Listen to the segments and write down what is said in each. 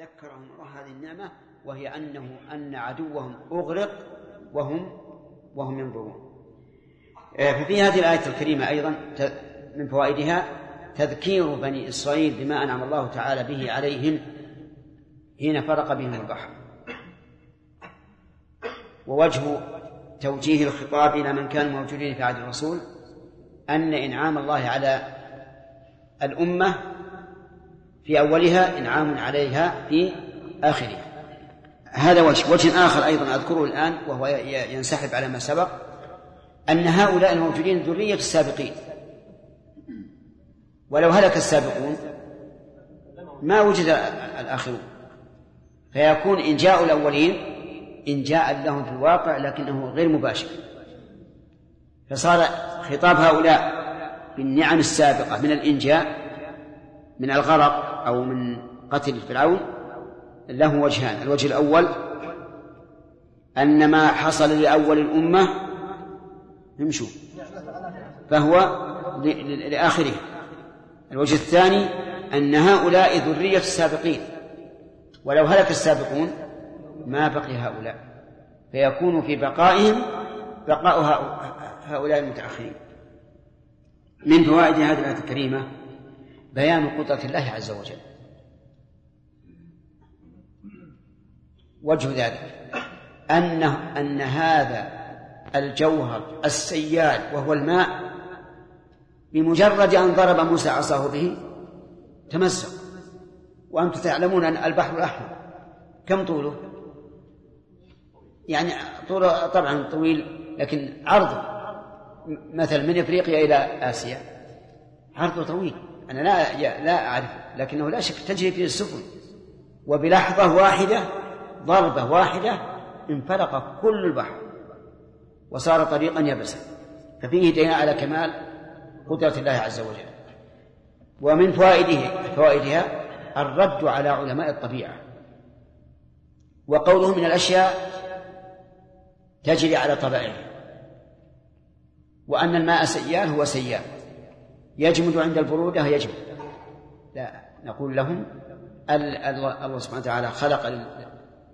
ذكرهم الله هذه النعمة وهي أنه أن عدوهم أغرق وهم وهم ينظرون. آه، ففي هذه الآية الكريمة أيضا من فوائدها تذكير بني إسرائيل بما أنعم الله تعالى به عليهم حين فرق بهم البحر. ووجه توجيه الخطاب إلى من كانوا موجودين في عهد الرسول أن إنعام الله على الأمة في أولها إنعام عليها في آخرها. هذا وجه. وجه آخر أيضا أذكره الآن وهو ينسحب على ما سبق أن هؤلاء الموجودين ذرية السابقين. ولو هلك السابقون ما وجد الآخرون. فيكون إن جاءوا الأولين إن جاء لهم في الواقع لكنه غير مباشر. فصار خطاب هؤلاء بالنعم السابقة من الإنجاء من الغرق أو من قتل فرعون له وجهان. الوجه الأول أن ما حصل لأول الأمة امشوا. فهو لآخره. الوجه الثاني أن هؤلاء ذرية السابقين. ولو هلك السابقون ما بقي هؤلاء. فيكون في بقائهم بقاء هؤلاء المتأخرين. من فوائد هذه الآية الكريمة؟ بيان قدرة الله عز وجل. وجه ذلك أنه أن هذا الجوهر السيال وهو الماء بمجرد أن ضرب موسى عصاه به تمزق وأنتم تعلمون أن البحر الأحمر كم طوله؟ يعني طوله طبعا طويل لكن عرضه مثلا من إفريقيا إلى آسيا عرضه طويل. أنا لا لا أعرف لكنه لا شك تجري فيه السفن. وبلحظة واحدة ضربة واحدة انفلق كل البحر وصار طريقا يبسا ففيه دليل على كمال قدرة الله عز وجل. ومن فوائده فوائدها الرد على علماء الطبيعة. وقوله من الأشياء تجري على طبائعها وأن الماء سيال هو سيال. يجمد عند البرودة يجمد. لا نقول لهم الله سبحانه وتعالى خلق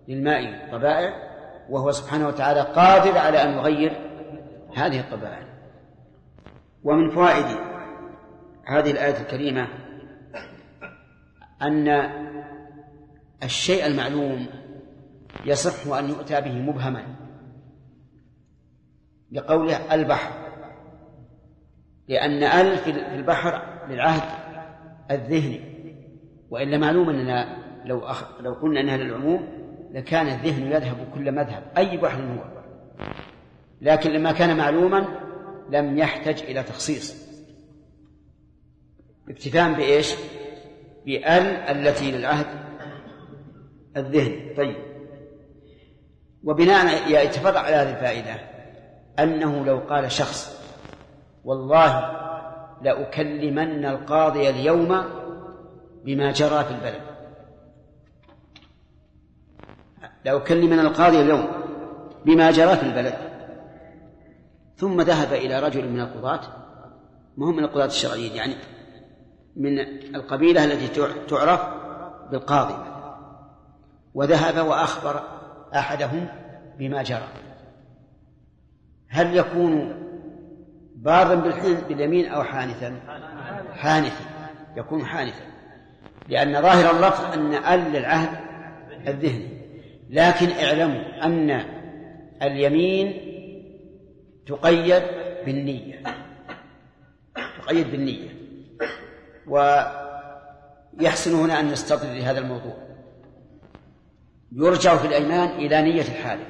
للماء طبائع وهو سبحانه وتعالى قادر على أن يغير هذه الطبائع. ومن فوائد هذه الآية الكريمة أن الشيء المعلوم يصح أن يؤتى به مبهما بقوله البحر. لأن أل في البحر للعهد الذهني. وإلا معلوم أننا لو أخ... لو قلنا أنها للعموم لكان الذهن يذهب كل مذهب أي بحر هو. لكن لما كان معلوما لم يحتج إلى تخصيص. اكتفاء بإيش؟ بأل التي للعهد الذهن. طيب. وبناء يتفرع على هذه الفائدة أنه لو قال شخص والله لأكلمن القاضي اليوم بما جرى في البلد. لأكلمن القاضي اليوم بما جرى في البلد. ثم ذهب إلى رجل من القضاة ما هم من القضاة الشرعيين يعني من القبيلة التي تعرف بالقاضي. وذهب وأخبر أحدهم بما جرى. هل يكون بارا باليمين أو حانثا. حانثا. يكون حانثا. لأن ظاهر اللفظ أن أل العهد الذهني لكن اعلموا أن اليمين تقيد بالنية. تقيد بالنية. ويحسن هنا أن نستطرد لهذا الموضوع. يرجع في الأيمان إلى نية الحالف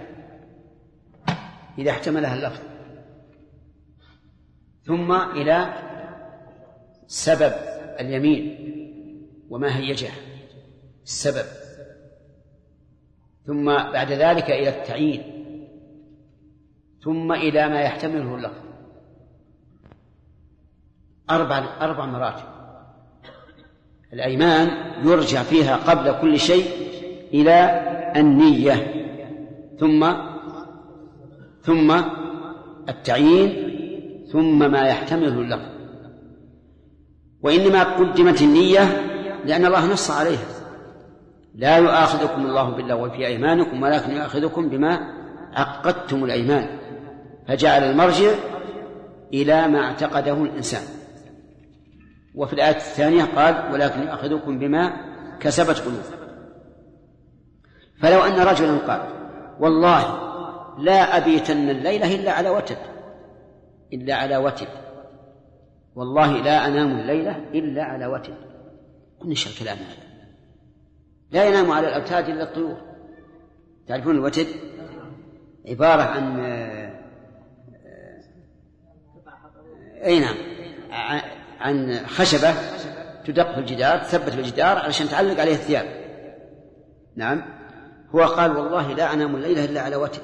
إذا احتملها اللفظ. ثم إلى سبب اليمين وما هيجه السبب. ثم بعد ذلك إلى التعيين. ثم إلى ما يحتمله اللفظ أربع أربع مراتب. الأيمان يرجع فيها قبل كل شيء إلى النية. ثم ثم التعيين ثم ما يحتمله اللفظ وإنما قدمت النية لأن الله نص عليها. لا يؤاخذكم الله باللغو في أيمانكم ولكن يؤاخذكم بما عقدتم الأيمان. فجعل المرجع إلى ما اعتقده الإنسان. وفي الآية الثانية قال ولكن يؤاخذكم بما كسبت قلوبكم. فلو أن رجلا قال والله لا أبيتن الليلة إلا على وتد إلا على وتد والله لا أنام الليلة إلا على قلنا إيش الكلام هذا؟ لا ينام على الأوتاد إلا الطيور. تعرفون الوتد عبارة عن أي نعم. عن خشبة تدق في الجدار تثبت في الجدار علشان تعلق عليه الثياب. نعم. هو قال والله لا أنام الليلة إلا على وتد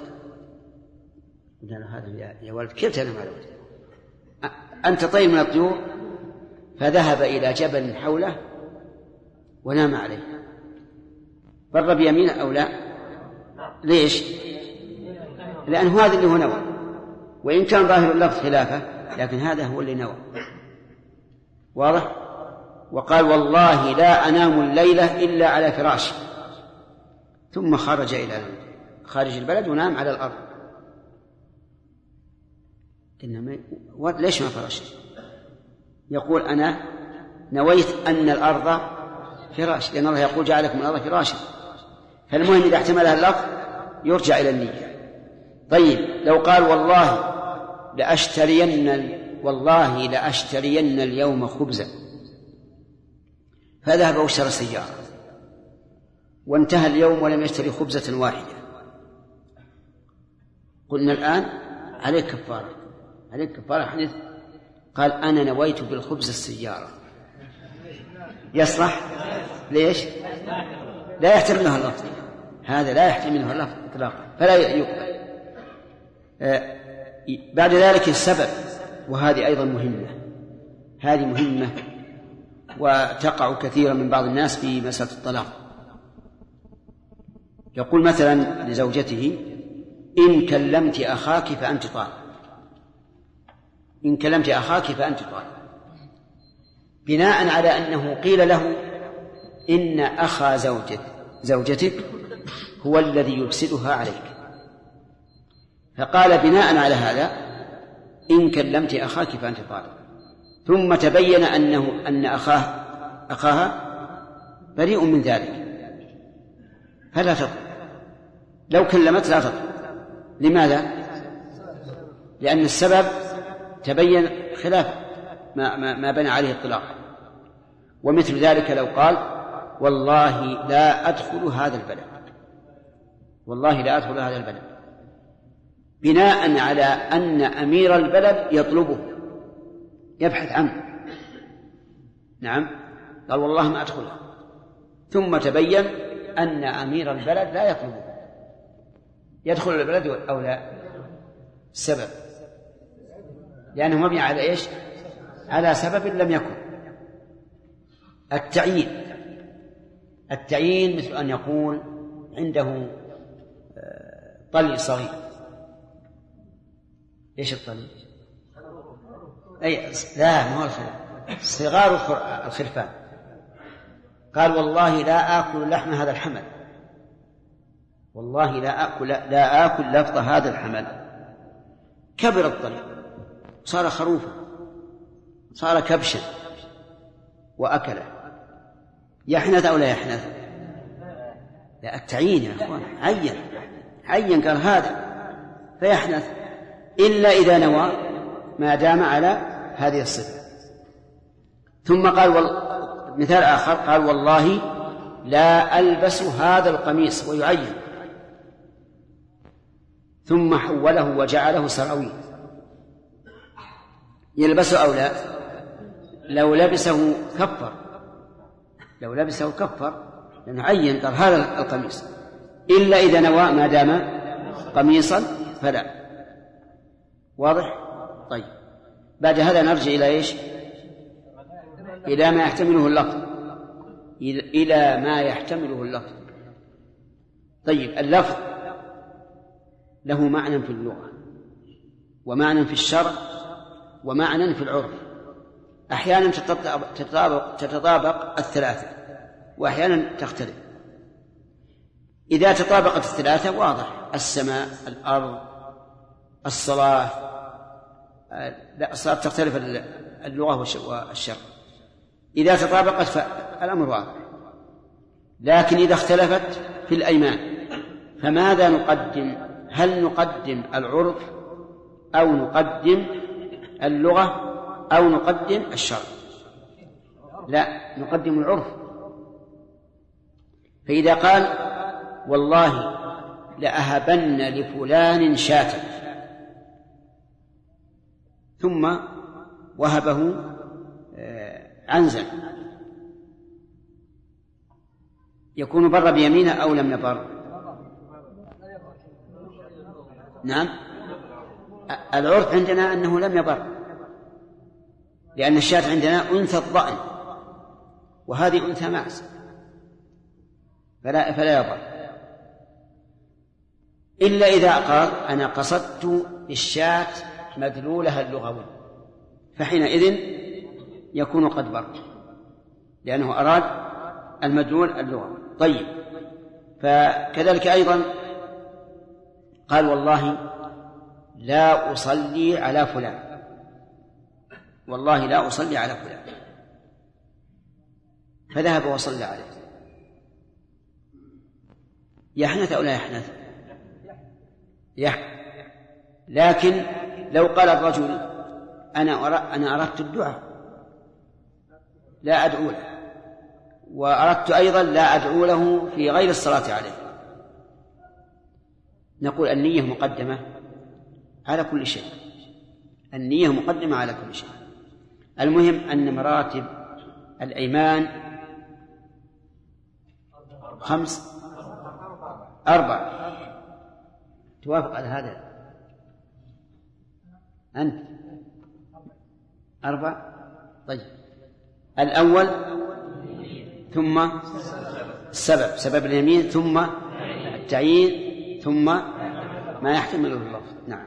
قلنا هذا يا ولد كيف تنام على وتد أنت طير من الطيور فذهب إلى جبل حوله ونام عليه. بر بيمينه أو لا؟ ليش؟ لأنه هذا اللي هو نوى. وإن كان ظاهر اللفظ خلافة لكن هذا هو اللي نوى. واضح؟ وقال والله لا أنام الليلة إلا على فراشي ثم خرج إلى خارج البلد ونام على الأرض. قلنا ليش ما فرش؟ يقول أنا نويت أن الأرض فراش لأن الله يقول جعلكم الأرض فراشا. فالمهم إذا احتملها اللفظ يرجع إلى النية. طيب لو قال والله لأشترين والله لأشترين اليوم خبزا. فذهب واشترى سيارة. وانتهى اليوم ولم يشتري خبزة واحدة. قلنا الآن عليك كفارة. عليك كفارة حديث قال أنا نويت بالخبز السيارة. يصلح؟ ليش؟ لا يحتملها اللفظ. هذا لا يحتملها اللفظ إطلاقا. فلا يقبل. آه بعد ذلك السبب وهذه أيضا مهمة. هذه مهمة وتقع كثيرا من بعض الناس في مسألة الطلاق. يقول مثلا لزوجته إن كلمت أخاك فأنت طالق. إن كلمت أخاك فأنت طالق بناء على أنه قيل له إن أخا زوجك زوجتك هو الذي يفسدها عليك. فقال بناء على هذا إن كلمت أخاك فأنت طالق ثم تبين أنه أن أخاه أخاها بريء من ذلك. فلا تطلق لو كلمت لا تطلق لماذا؟ لأن السبب تبين خلاف ما, ما, ما بنى عليه الطلاق. ومثل ذلك لو قال والله لا أدخل هذا البلد. والله لا أدخل هذا البلد. بناء على أن أمير البلد يطلبه. يبحث عنه. نعم. قال والله ما أدخلها ثم تبين أن أمير البلد لا يطلبه. يدخل البلد أو لا؟ السبب لأنه مبني على إيش؟ على سبب لم يكن. التعيين. التعيين مثل أن يقول عنده آه، طلي صغير. إيش الطلي؟ أي لا ما هو صغار الخرفان. قال والله لا آكل لحم هذا الحمل. والله لا آكل لا آكل لفظ هذا الحمل. كبر الطلي. صار خروفا صار كبشا وأكله. يحنث أو لا يحنث؟ لا التعيين يا أخوان عين عين قال هذا فيحنث إلا إذا نوى ما دام على هذه الصفة. ثم قال وال... مثال آخر قال والله لا ألبس هذا القميص ويعين. ثم حوله وجعله سراويل يلبسه أو لا؟ لو لبسه كفر. لو لبسه كفر لأنه عين قال هذا القميص. إلا إذا نوى ما دام قميصا فلا. واضح؟ طيب. بعد هذا نرجع إلى إيش؟ إلى ما يحتمله اللفظ. إلى ما يحتمله اللفظ. طيب اللفظ له معنى في اللغة ومعنى في الشرع ومعنى في العرف. أحيانا تتطابق, تتطابق الثلاثة وأحيانا تختلف. إذا تطابقت الثلاثة واضح. السماء الأرض الصلاة لا الصلاة تختلف اللغة والشر إذا تطابقت فالأمر واضح. لكن إذا اختلفت في الأيمان فماذا نقدم؟ هل نقدم العرف أو نقدم اللغة أو نقدم الشرع. لا نقدم العرف. فإذا قال والله لأهبن لفلان شاة. ثم وهبه آه، عنزا يكون بر بيمينه أو لم يبر. نعم. العرف عندنا أنه لم يبر لأن الشاة عندنا أنثى الضأن وهذه أنثى ماس فلا فلا يبر إلا إذا قال أنا قصدت بالشاة مدلولها اللغوي فحينئذ يكون قد بر لأنه أراد المدلول اللغوي. طيب فكذلك أيضا قال والله لا أصلي على فلان. والله لا أصلي على فلان. فذهب وصلى عليه. يحنث أو لا يحنث؟ يحنث لكن لو قال الرجل أنا أنا أردت الدعاء لا أدعو له. وأردت أيضا لا أدعو له في غير الصلاة عليه. نقول النية مقدمة. على كل شيء. النية مقدمة على كل شيء. المهم أن مراتب الأيمان خمس أربع. توافق على هذا. أنت؟ أربع؟ طيب. الأول ثم السبب سبب اليمين ثم التعيين ثم ما يحتمله اللفظ نعم.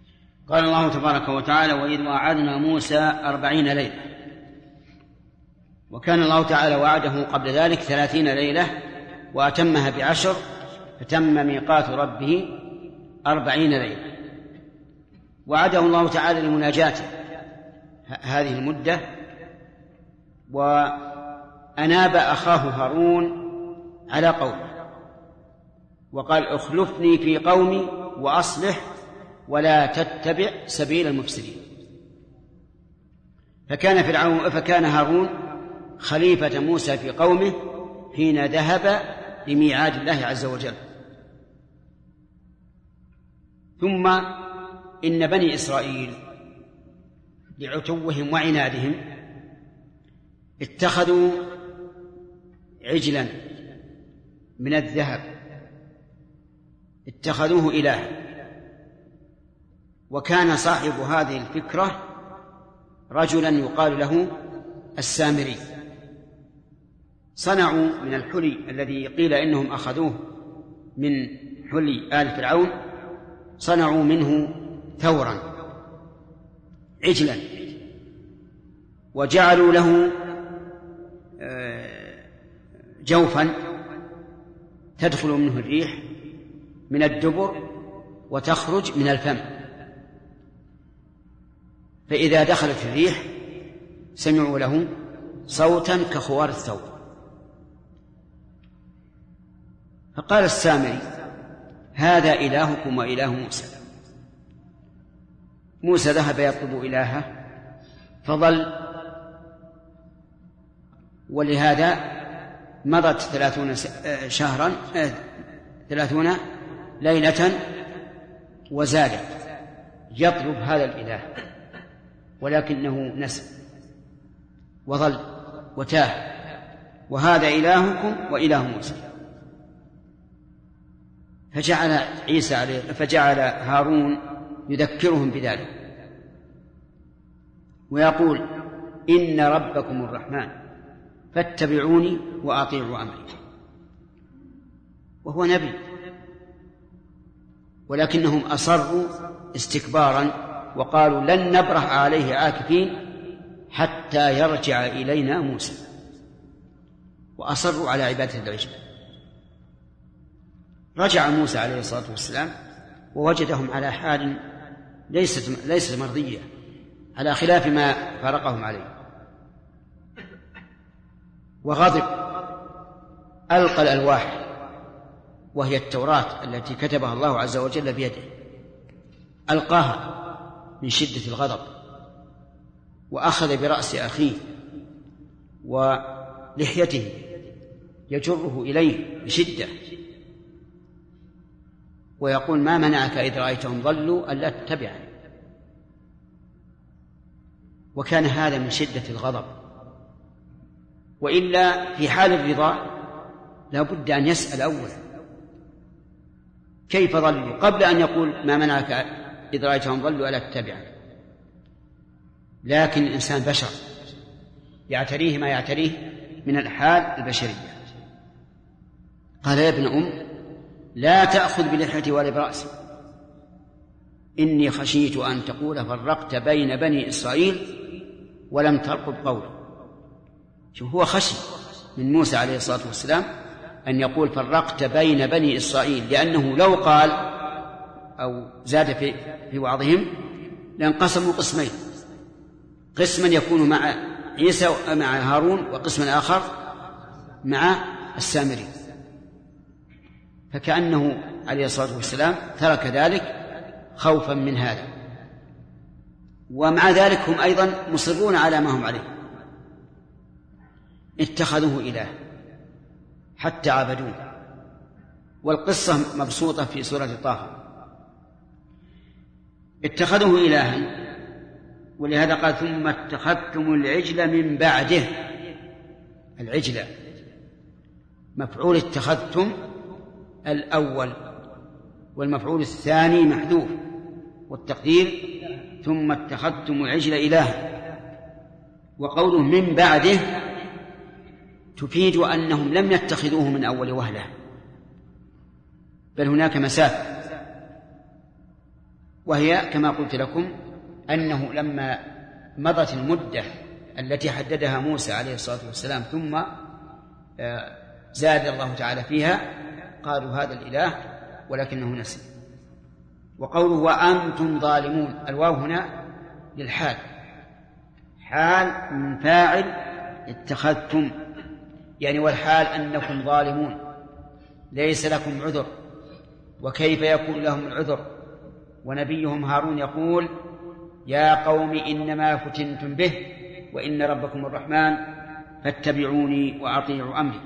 قال الله تبارك وتعالى وإذ وعدنا موسى أربعين ليلة. وكان الله تعالى وعده قبل ذلك ثلاثين ليلة وأتمها بعشر فتم ميقات ربه أربعين ليلة. وعده الله تعالى لمناجاته هذه المدة وأناب أخاه هارون على قومه وقال أخلفني في قومي وأصلح ولا تتبع سبيل المفسدين. فكان فرعون فكان هارون خليفة موسى في قومه حين ذهب لميعاد الله عز وجل. ثم إن بني إسرائيل لعتوهم وعنادهم اتخذوا عجلا من الذهب. اتخذوه إلها. وكان صاحب هذه الفكرة رجلا يقال له السامري. صنعوا من الحلي الذي قيل إنهم أخذوه من حلي آل فرعون صنعوا منه ثورا عجلا وجعلوا له آه، جوفا تدخل منه الريح من الدبر وتخرج من الفم. فإذا دخلت الريح سمعوا له صوتا كخوار الثوب. فقال السامري هذا إلهكم وإله موسى. موسى ذهب يطلب إلهه فظل ولهذا مضت ثلاثون شهرا ثلاثون ليلة وزادت يطلب هذا الإله. ولكنه نسي وظل وتاه. وهذا إلهكم وإله موسى. فجعل عيسى عليه فجعل هارون يذكرهم بذلك. ويقول إن ربكم الرحمن فاتبعوني وأطيعوا أمري. وهو نبي. ولكنهم أصروا استكبارا وقالوا لن نبرح عليه عاكفين حتى يرجع إلينا موسى. وأصروا على عبادة العجل رجع موسى عليه الصلاة والسلام ووجدهم على حال ليست ليست مرضية على خلاف ما فارقهم عليه. وغضب ألقى الألواح وهي التوراة التي كتبها الله عز وجل بيده. ألقاها. من شدة الغضب وأخذ برأس أخيه ولحيته يجره إليه بشدة. ويقول ما منعك إذ رأيتهم ضلوا ألا تتبعني. وكان هذا من شدة الغضب. وإلا في حال الرضا لا بد أن يسأل أولا. كيف ضلوا؟ قبل أن يقول ما منعك إذ رأيتهم ضلوا ألا تتبعني لكن الإنسان بشر. يعتريه ما يعتريه من الحال البشرية. قال يا ابن أم لا تأخذ بلحيتي ولا برأسي إني خشيت أن تقول فرقت بين بني إسرائيل ولم ترقب قولي شوف هو خشي من موسى عليه الصلاة والسلام أن يقول فرقت بين بني إسرائيل لأنه لو قال أو زاد في في بعضهم لانقسموا قسمين. قسما يكون مع عيسى مع هارون وقسما آخر مع السامري. فكأنه عليه الصلاة والسلام ترك ذلك خوفا من هذا. ومع ذلك هم أيضا مصرون على ما هم عليه. اتخذوه إله حتى عبدوه. والقصة مبسوطة في سورة طه. اتخذوه إلها. ولهذا قال ثم اتخذتم العجل من بعده. العجل مفعول اتخذتم الأول والمفعول الثاني محذوف. والتقدير ثم اتخذتم العجل إلها. وقوله من بعده تفيد أنهم لم يتخذوه من أول وهلة. بل هناك مسافة. وهي كما قلت لكم أنه لما مضت المدة التي حددها موسى عليه الصلاة والسلام ثم آه، زاد الله تعالى فيها قالوا هذا الإله ولكنه نسي. وقوله وأنتم ظالمون الواو هنا للحال. حال من فاعل اتخذتم يعني والحال أنكم ظالمون ليس لكم عذر. وكيف يكون لهم العذر؟ ونبيهم هارون يقول يا قوم إنما فتنتم به وإن ربكم الرحمن فاتبعوني وأطيعوا أمري.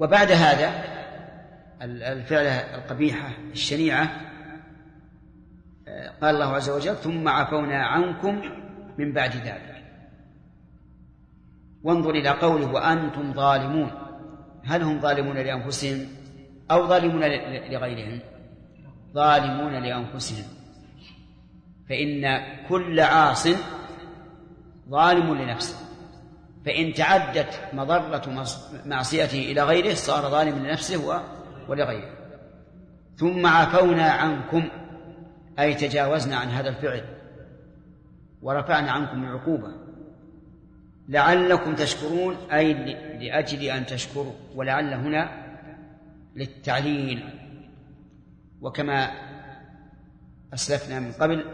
وبعد هذا الفعلة القبيحة الشنيعة قال الله عز وجل ثم عفونا عنكم من بعد ذلك. وانظر إلى قوله وأنتم ظالمون. هل هم ظالمون لأنفسهم أو ظالمون لغيرهم؟ ظالمون لأنفسهم فإن كل عاص ظالم لنفسه. فإن تعدت مضرة معصيته إلى غيره صار ظالما لنفسه ولغيره. ثم عفونا عنكم أي تجاوزنا عن هذا الفعل. ورفعنا عنكم العقوبة. لعلكم تشكرون أي لأجل أن تشكروا. ولعل هنا للتعليل. وكما أسلفنا من قبل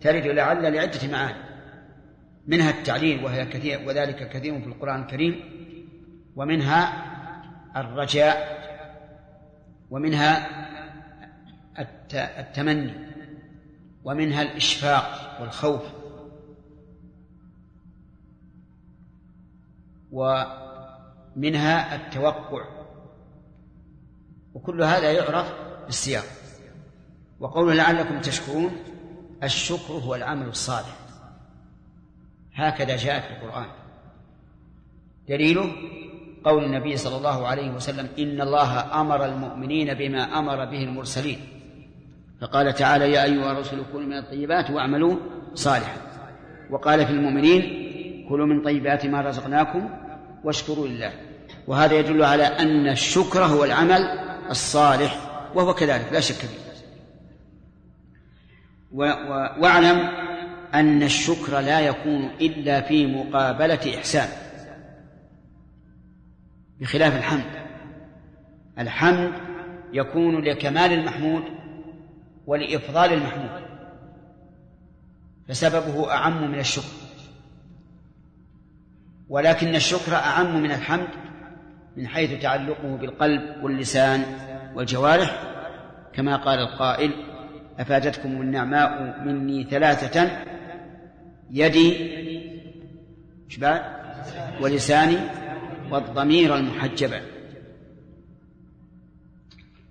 ترد لعل لعدة معاني منها التعليل وهي كثير وذلك كثير في القرآن الكريم ومنها الرجاء ومنها التمني ومنها الإشفاق والخوف. ومنها التوقع. وكل هذا يعرف بالسياق. وقوله لعلكم تشكرون الشكر هو العمل الصالح. هكذا جاء في القرآن. دليله قول النبي صلى الله عليه وسلم إن الله أمر المؤمنين بما أمر به المرسلين. فقال تعالى يا أيها الرسل كلوا من الطيبات واعملوا صالحا. وقال في المؤمنين كلوا من طيبات ما رزقناكم واشكروا لله. وهذا يدل على أن الشكر هو العمل الصالح. وهو كذلك لا شك فيه. واعلم أن الشكر لا يكون إلا في مقابلة إحسان. بخلاف الحمد. الحمد يكون لكمال المحمود ولإفضال المحمود. فسببه أعم من الشكر. ولكن الشكر أعم من الحمد من حيث تعلقه بالقلب واللسان والجوارح كما قال القائل أفادتكم النعماء مني ثلاثة يدي؟ ولساني والضمير المحجبة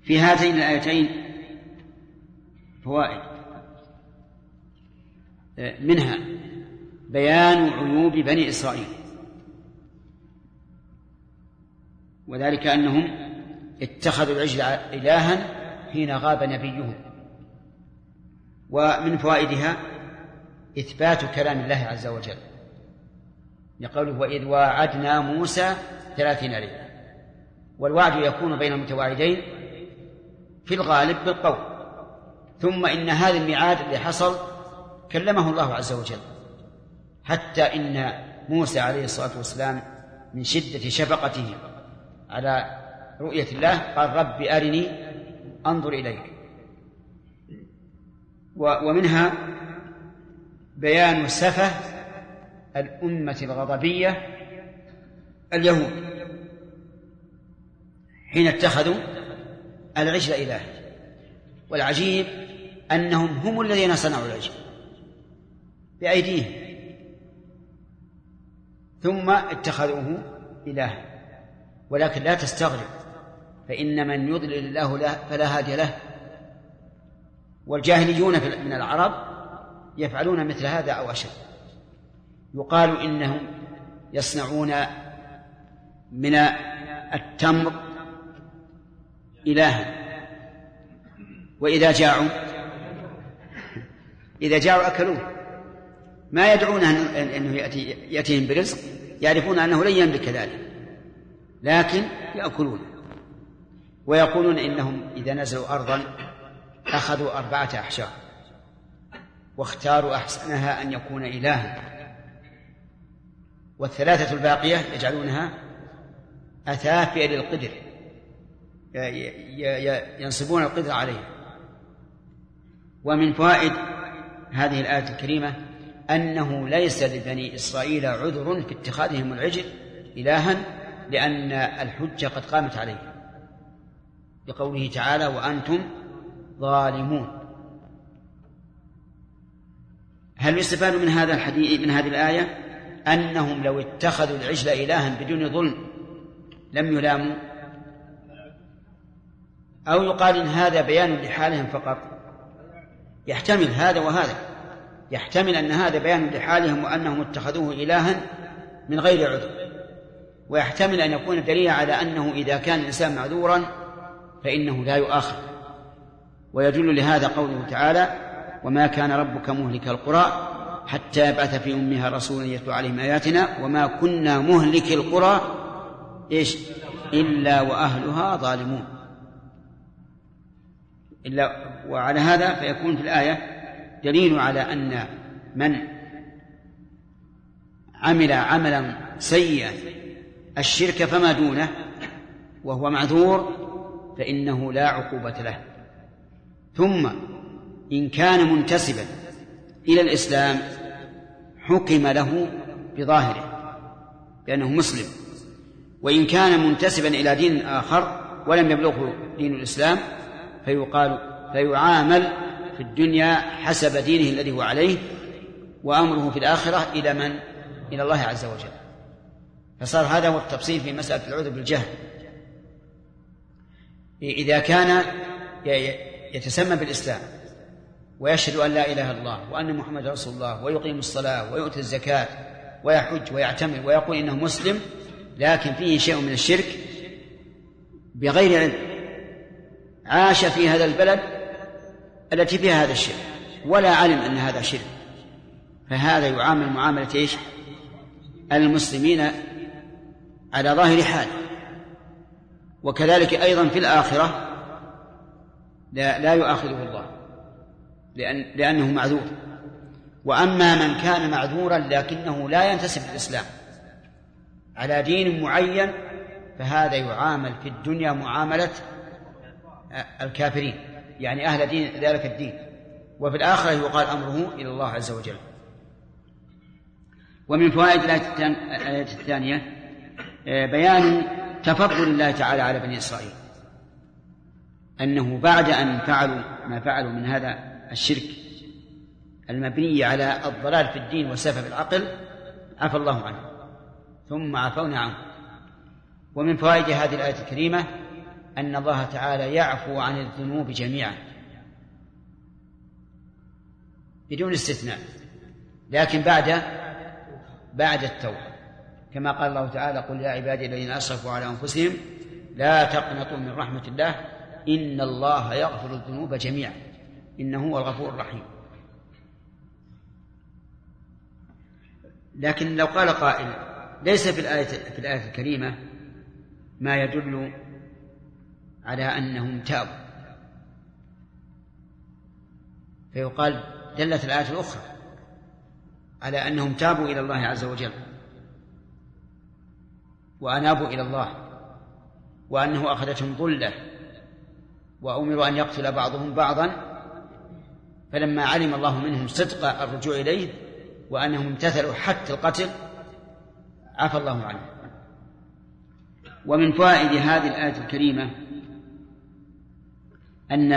في هاتين الآيتين فوائد منها بيان عيوب بني إسرائيل وذلك أنهم اتخذوا العجل إلها حين غاب نبيهم ومن فوائدها إثبات كلام الله عز وجل. لقوله وإذ واعدنا موسى ثلاثين ليلة والوعد يكون بين المتواعدين في الغالب بالقول. ثم إن هذا الميعاد اللي حصل كلمه الله عز وجل. حتى إن موسى عليه الصلاة والسلام من شدة شفقته على رؤية الله قال رب أرني أنظر إليك. ومنها بيان سفه الأمة الغضبية اليهود حين اتخذوا العجل إلها والعجيب أنهم هم الذين صنعوا العجل بأيديهم. ثم اتخذوه إلها ولكن لا تستغرب فإن من يضلل الله له فلا هادي له. والجاهليون من العرب يفعلون مثل هذا أو أشد. يقال إنهم يصنعون من التمر إلها. وإذا جاعوا إذا جاعوا أكلوه. ما يدعون أنه يأتي يأتيهم برزق. يعرفون أنه لن يملك ذلك. لكن يأكلون ويقولون إنهم إذا نزلوا أرضا أخذوا أربعة أحجار واختاروا أحسنها أن يكون إلها. والثلاثة الباقية يجعلونها أثافئ للقدر ينصبون القدر عليها ومن فوائد هذه الآية الكريمة أنه ليس لبني إسرائيل عذر في اتخاذهم العجل إلها لأن الحجة قد قامت عليه. بقوله تعالى وأنتم ظالمون. هل يستفاد من هذا الحديث من هذه الآية؟ أنهم لو اتخذوا العجل إلها بدون ظلم لم يلاموا. أو يقال إن هذا بيان لحالهم فقط. يحتمل هذا وهذا. يحتمل أن هذا بيان لحالهم وأنهم اتخذوه إلها من غير عذر. ويحتمل أن يكون دليلا على أنه إذا كان الإنسان معذورا فإنه لا يؤاخذ. ويدل لهذا قوله تعالى وما كان ربك مهلك القرى حتى يبعث في أمها رسولا يتلو عليهم آياتنا وما كنا مهلك القرى إيش؟ إلا وأهلها ظالمون. إلا وعلى هذا فيكون في الآية دليل على أن من عمل عملا سيئا الشرك فما دونه وهو معذور فإنه لا عقوبة له. ثم إن كان منتسبا إلى الإسلام حكم له بظاهره بأنه مسلم. وإن كان منتسبا إلى دين آخر ولم يبلغه دين الإسلام فيقال فيعامل في الدنيا حسب دينه الذي هو عليه وأمره في الآخرة إلى من؟ إلى الله عز وجل. فصار هذا هو التفصيل في مسألة العذر بالجهل. إذا كان يتسمى بالإسلام ويشهد أن لا إله إلا الله وأن محمد رسول الله ويقيم الصلاة ويؤتي الزكاة ويحج ويعتمر ويقول إنه مسلم لكن فيه شيء من الشرك بغير علم عاش في هذا البلد التي فيها هذا الشرك ولا علم أن هذا شرك فهذا يعامل معاملة إيش؟ المسلمين على ظاهر حال وكذلك أيضا في الآخرة لا, لا يؤاخذه الله لأن لأنه معذور. وأما من كان معذورا لكنه لا ينتسب للإسلام على دين معين فهذا يعامل في الدنيا معاملة الكافرين يعني أهل دين ذلك الدين. وفي الآخرة يقال أمره إلى الله عز وجل. ومن فوائد الآية الثانية آه، بيان تفضل الله تعالى على بني إسرائيل. أنه بعد أن فعلوا ما فعلوا من هذا الشرك المبني على الضلال في الدين وسفه العقل عفى الله عنه. ثم عفونا عنه. ومن فوائد هذه الآية الكريمة أن الله تعالى يعفو عن الذنوب جميعا. بدون استثناء. لكن بعد بعد التوبة. كما قال الله تعالى قل يا عبادي الذين أسرفوا على أنفسهم لا تقنطوا من رحمة الله إن الله يغفر الذنوب جميعا إنه هو الغفور الرحيم. لكن لو قال قائل ليس في الآية في الآية الكريمة ما يدل على أنهم تابوا. فيقال دلت الآية الأخرى على أنهم تابوا إلى الله عز وجل. وأنابوا إلى الله وأنه أخذتهم ظلة وأمروا أن يقتل بعضهم بعضا فلما علم الله منهم صدق الرجوع إليه وأنهم امتثلوا حتى القتل عفى الله عنه. ومن فوائد هذه الآية الكريمة أن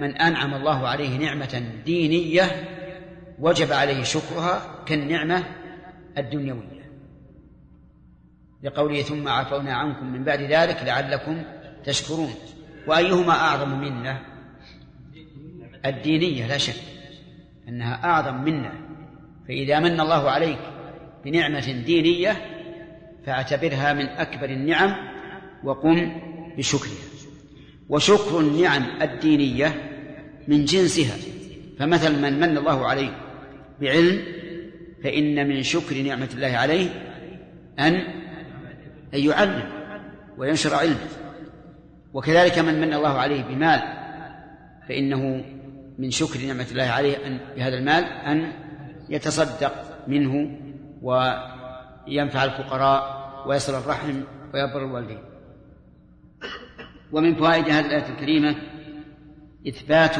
من أنعم الله عليه نعمة دينية وجب عليه شكرها كالنعمة الدنيوية. لقوله ثم عفونا عنكم من بعد ذلك لعلكم تشكرون. وأيهما أعظم منا الدينية لا شك أنها أعظم منا فإذا من الله عليك بنعمة دينية فاعتبرها من أكبر النعم وقم بشكرها. وشكر النعم الدينية من جنسها. فمثل من من الله عليه بعلم فإن من شكر نعمة الله عليه أن أن يعلم وينشر علمه وكذلك من من الله عليه بمال فإنه من شكر نعمة الله عليه أن بهذا المال أن يتصدق منه وينفع الفقراء ويصل الرحم ويبر الوالدين. ومن فوائد هذه الآية الكريمة إثبات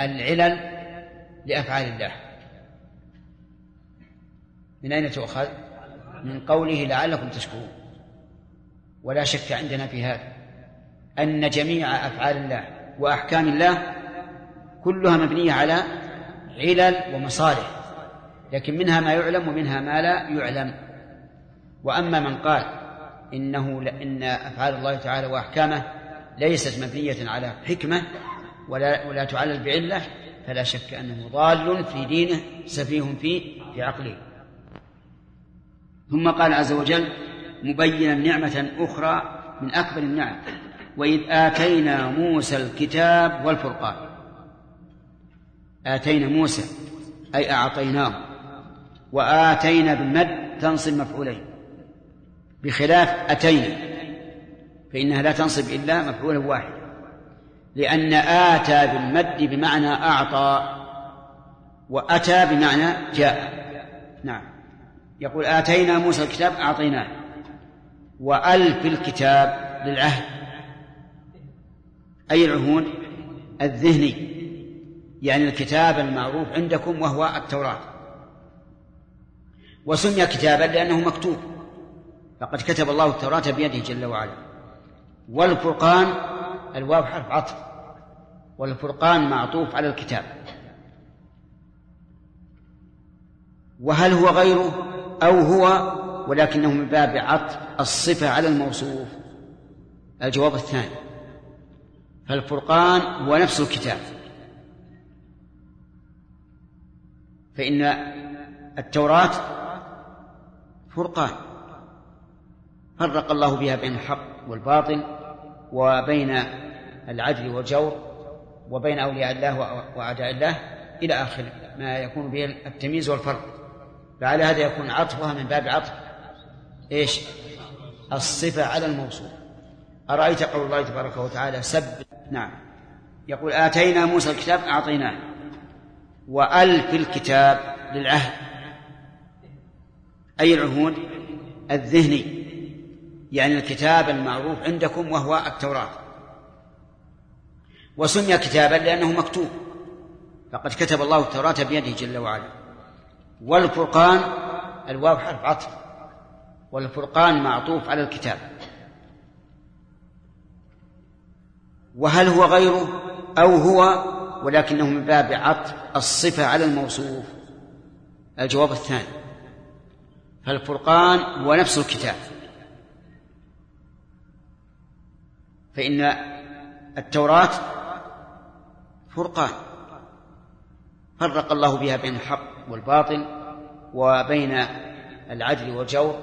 العلل لأفعال الله. من أين تؤخذ؟ من قوله لعلكم تشكرون. ولا شك عندنا في هذا أن جميع أفعال الله وأحكام الله كلها مبنية على علل ومصالح لكن منها ما يعلم ومنها ما لا يعلم. وأما من قال إنه إن أفعال الله تعالى وأحكامه ليست مبنية على حكمة ولا ولا تعلل بعلة فلا شك أنه ضال في دينه سفيه في في عقله. ثم قال عز وجل مبينا نعمة أخرى من أكبر النعم وإذ آتينا موسى الكتاب والفرقان. آتينا موسى أي أعطيناه. وآتينا بالمد تنصب مفعولين. بخلاف أتينا فإنها لا تنصب إلا مفعولا واحدا لأن آتى بالمد بمعنى أعطى وأتى بمعنى جاء. نعم. يقول آتينا موسى الكتاب أعطيناه. وألف الكتاب للعهد. أي العهود؟ الذهني. يعني الكتاب المعروف عندكم وهو التوراة. وسمي كتابا لأنه مكتوب. فقد كتب الله التوراة بيده جل وعلا. والفرقان الواو حرف عطف. والفرقان معطوف على الكتاب. وهل هو غيره؟ أو هو ولكنه من باب عطف الصفة على الموصوف. الجواب الثاني فالفرقان هو نفس الكتاب. فإن التوراة فرقان فرق الله بها بين الحق والباطل وبين العدل والجور وبين أولياء الله وأعداء الله إلى آخر ما يكون به التمييز والفرق. فعلى هذا يكون عطفها من باب عطف. إيش؟ الصفة على الموصول. أرأيت قول الله تبارك وتعالى سب نعم. يقول آتينا موسى الكتاب أعطيناه. وأل في الكتاب للعهد. أي العهود؟ الذهني. يعني الكتاب المعروف عندكم وهو التوراة. وسمي كتابا لأنه مكتوب. فقد كتب الله التوراة بيده جل وعلا. والفرقان الواو حرف عطف والفرقان معطوف على الكتاب. وهل هو غيره؟ أو هو ولكنه من باب عطف الصفة على الموصوف. الجواب الثاني فالفرقان هو نفس الكتاب. فإن التوراة فرقان. فرق الله بها بين الحق والباطل وبين العدل والجور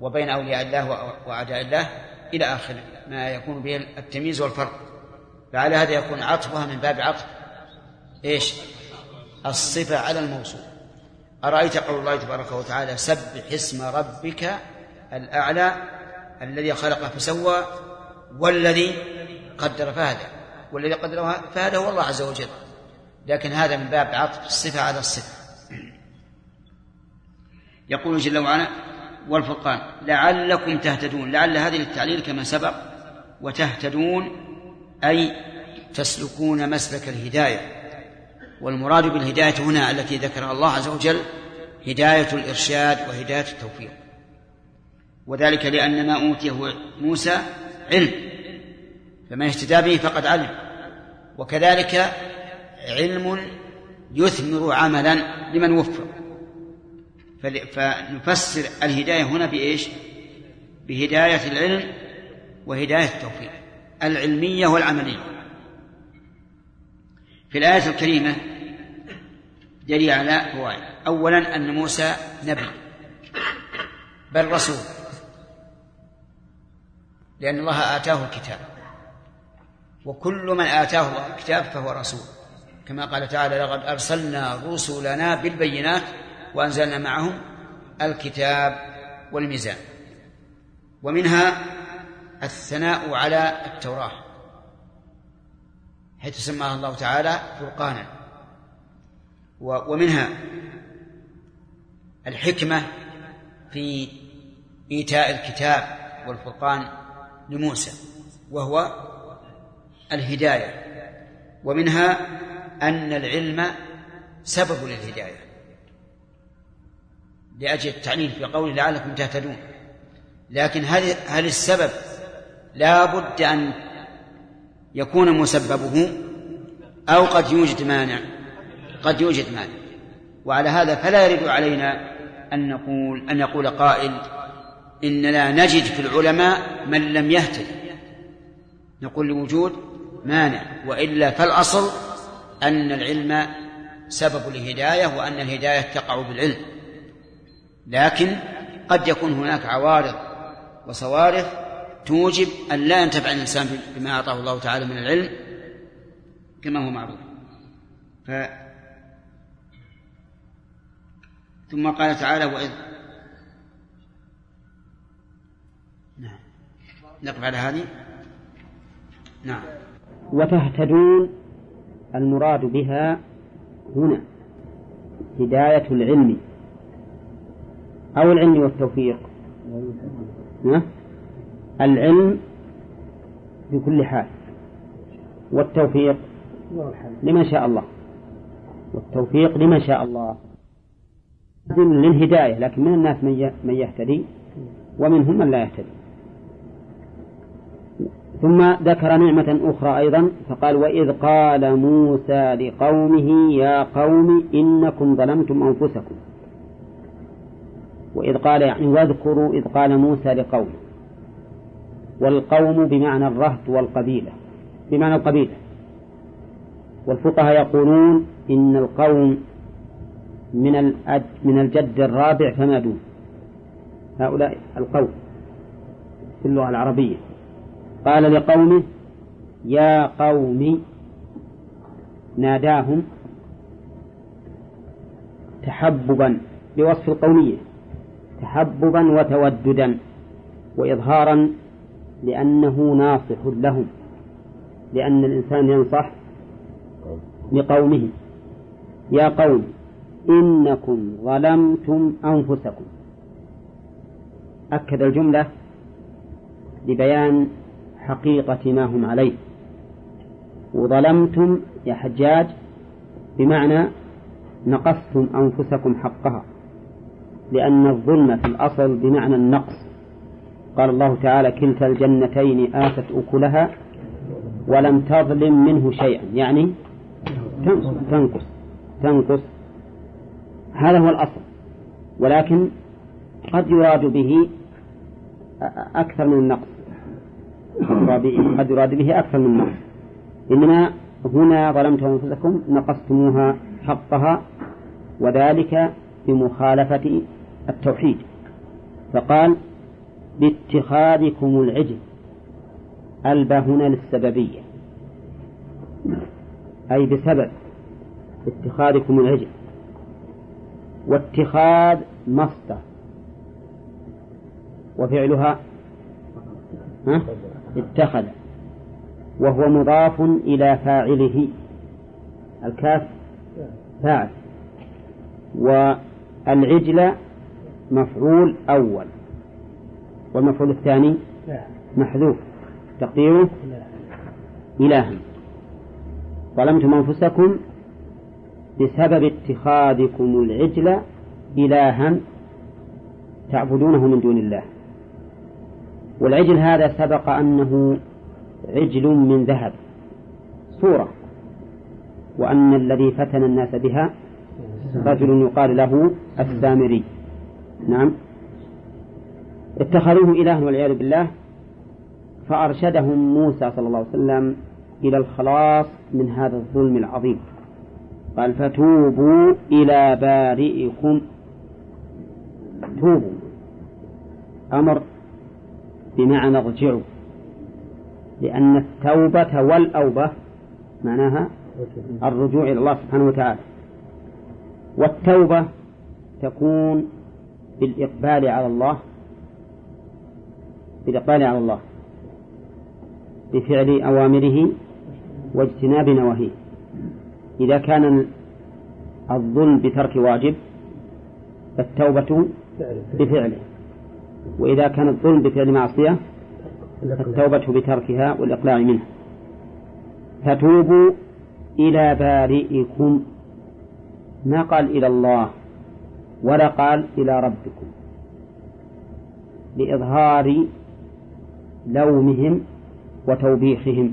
وبين أولياء الله وأعداء الله إلى آخر ما يكون به التمييز والفرق. فعلى هذا يكون عطفها من باب عطف. إيش؟ الصفة على الموصول أرأيت قول الله تبارك وتعالى سبح اسم ربك الأعلى الذي خلق فسوى والذي قدر فهدى. والذي قدر فهدى هو الله عز وجل. لكن هذا من باب عطف الصفة على الصفة. يقول جل وعلا والفرقان لعلكم تهتدون لعل هذه للتعليل كما سبق وتهتدون أي تسلكون مسلك الهداية. والمراد بالهداية هنا التي ذكرها الله عز وجل هداية الإرشاد وهداية التوفيق. وذلك لأن ما أوتيه موسى علم فمن اهتدى به فقد علم. وكذلك علم يثمر عملا لمن وفق فنفسر الهداية هنا بإيش؟ بهداية العلم وهداية التوفيق. العلمية والعملية. في الآية الكريمة دليل على فوائد أولا أن موسى نبي بل رسول. لأن الله آتاه الكتاب. وكل من آتاه الكتاب فهو رسول. كما قال تعالى لقد أرسلنا رسلنا بالبينات وأنزلنا معهم الكتاب والميزان. ومنها الثناء على التوراة حيث سماها الله تعالى فرقانا. ومنها الحكمة في إيتاء الكتاب والفرقان لموسى وهو الهداية. ومنها أن العلم سبب للهداية. لأجل التعليل في قوله لعلكم تهتدون. لكن هل هل السبب لا بد أن يكون مسببه أو قد يوجد مانع؟ قد يوجد مانع. وعلى هذا فلا يرد علينا أن نقول أن يقول قائل إننا نجد في العلماء من لم يهتد. نقول لوجود مانع وإلا فالأصل أن العلم سبب الهداية وأن الهداية تقع بالعلم. لكن قد يكون هناك عوارض وصوارف توجب أن لا ينتفع الإنسان بما أعطاه الله تعالى من العلم كما هو معروف. ف ثم قال تعالى وإذ نعم. نقف على هذه. نعم. وتهتدون المراد بها هنا هداية العلم. أو العلم والتوفيق. العلم بكل حال. والتوفيق لمن شاء الله. والتوفيق لمن شاء الله. للهداية لكن من الناس من يهتدي ومنهم من لا يهتدي. ثم ذكر نعمة أخرى أيضا فقال وإذ قال موسى لقومه يا قوم إنكم ظلمتم أنفسكم. وإذ قال يعني واذكروا إذ قال موسى لقومه والقوم بمعنى الرهط والقبيلة بمعنى القبيلة. والفقهاء يقولون إن القوم من من الجد الرابع فما دون. هؤلاء القوم في اللغة العربية. قال لقومه يا قوم ناداهم تحببا بوصف القومية. تحببا وتوددا وإظهارا لأنه ناصح لهم لأن الإنسان ينصح لقومه. يا قوم إنكم ظلمتم أنفسكم. أكد الجملة لبيان حقيقة ما هم عليه. وظلمتم يا حجاج بمعنى نقصتم أنفسكم حقها. لأن الظلم في الأصل بمعنى النقص. قال الله تعالى كلتا الجنتين آتت أكلها ولم تظلم منه شيئا. يعني تنقص تنقص هذا هو الأصل. ولكن قد يراد به أكثر من النقص. قد يراد به أكثر من النقص. إنما هنا ظلمتم أنفسكم نقصتموها حقها وذلك بمخالفة التوحيد. فقال باتخاذكم العجل ألبى هنا للسببية. أي بسبب اتخاذكم العجل. واتخاذ مصدر. وفعلها ها؟ اتخذ. وهو مضاف إلى فاعله. الكاف فاعل. والعجل مفعول أول والمفعول الثاني محذوف. تقديره إلها ظلمتم أنفسكم بسبب اتخاذكم العجل إلها تعبدونه من دون الله. والعجل هذا سبق أنه عجل من ذهب صورة وأن الذي فتن الناس بها رجل يقال له السامري. نعم. اتخذوه إلها والعياذ بالله فأرشدهم موسى صلى الله عليه وسلم إلى الخلاص من هذا الظلم العظيم. قال فتوبوا إلى بارئكم. توبوا. أمر بمعنى ارجعوا لأن التوبة والأوبة معناها الرجوع. إلى الله سبحانه وتعالى. والتوبة تكون بالإقبال على الله بالإقبال على الله بفعل أوامره واجتناب نواهيه. إذا كان الظلم بترك واجب فالتوبة بفعله. وإذا كان الظلم بفعل معصية فالتوبة بتركها والإقلاع منها فتوبوا إلى بارئكم. ما قال إلى الله؟ ولا قال إلى ربكم. لإظهار لومهم وتوبيخهم.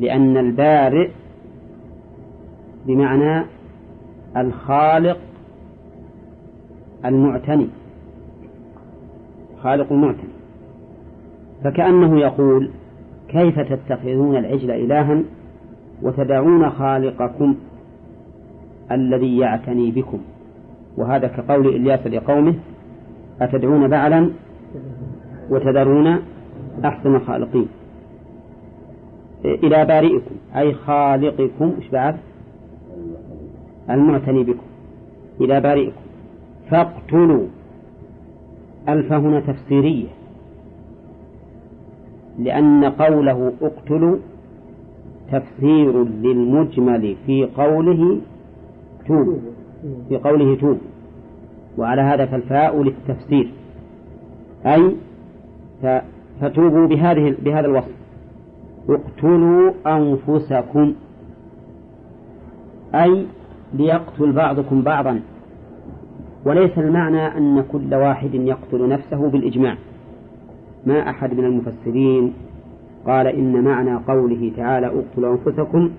لأن البارئ بمعنى الخالق المعتني. خالق المعتني. فكأنه يقول كيف تتخذون العجل إلها وتدعون خالقكم الذي يعتني بكم؟ وهذا كقول إلياس لقومه أتدعون بعلا؟ وتذرون أحسن الخالقين إلى بارئكم أي خالقكم إيش بعد؟ المعتني بكم. إلى بارئكم. فاقتلوا. ألف هنا تفسيرية. لأن قوله اقتلوا تفسير للمجمل في قوله توب في قوله توب. وعلى هذا فالفاء للتفسير. أي فتوبوا بهذه بهذا الوصف. اقتلوا أنفسكم. أي ليقتل بعضكم بعضا. وليس المعنى أن كل واحد يقتل نفسه بالإجماع. ما أحد من المفسرين قال إن معنى قوله تعالى اقتلوا أنفسكم.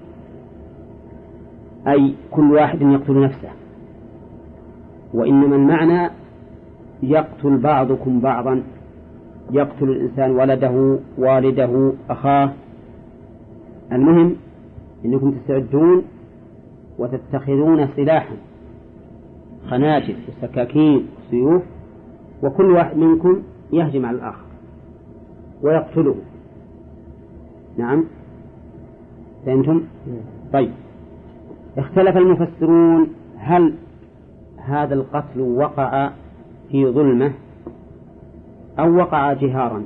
أي كل واحد يقتل نفسه. وإنما المعنى يقتل بعضكم بعضا. يقتل الإنسان ولده والده أخاه. المهم أنكم تستعدون وتتخذون سلاحا خناجر وسكاكين وسيوف وكل واحد منكم يهجم على الآخر ويقتله. نعم؟ فهمتم؟ طيب. اختلف المفسرون هل هذا القتل وقع في ظلمة أو وقع جهارا